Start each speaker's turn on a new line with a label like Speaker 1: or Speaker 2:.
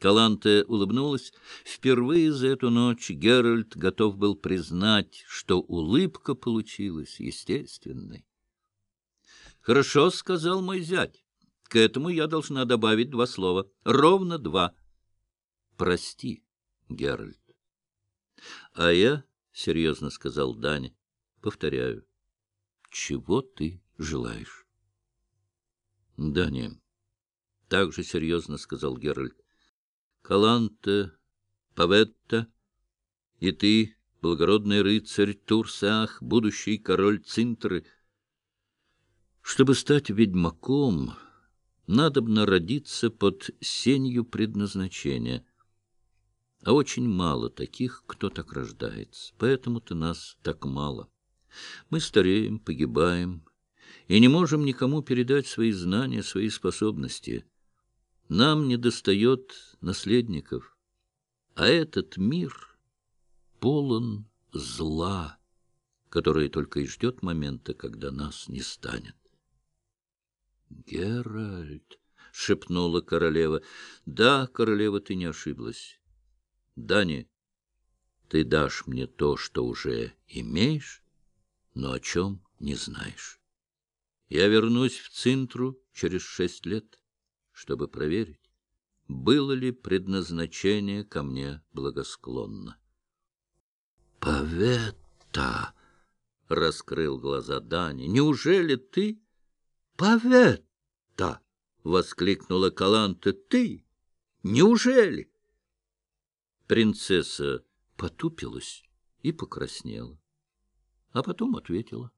Speaker 1: Каланте улыбнулась. Впервые за эту ночь Геральт готов был признать, что улыбка получилась естественной. — Хорошо, — сказал мой зять. К этому я должна добавить два слова. Ровно два. Прости, Геральт. — А я, — серьезно сказал Даня, — повторяю, чего ты желаешь? — Даня, — так же серьезно сказал Геральт, Каланта, Паветта, и ты, благородный рыцарь Турсах, будущий король Цинтры. Чтобы стать ведьмаком, надобно родиться под сенью предназначения. А очень мало таких, кто так рождается, поэтому-то нас так мало. Мы стареем, погибаем и не можем никому передать свои знания, свои способности — нам недостает наследников, а этот мир полон зла, которое только и ждет момента, когда нас не станет. «Геральт!» — шепнула королева. «Да, королева, ты не ошиблась. Дани, ты дашь мне то, что уже имеешь, но о чем не знаешь. Я вернусь в Цинтру через шесть лет» чтобы проверить, было ли предназначение ко мне благосклонно. — Паветта! — раскрыл глаза Дани. — Неужели ты? — Паветта! — воскликнула Каланта. — Ты? Неужели? Принцесса потупилась и покраснела, а потом ответила.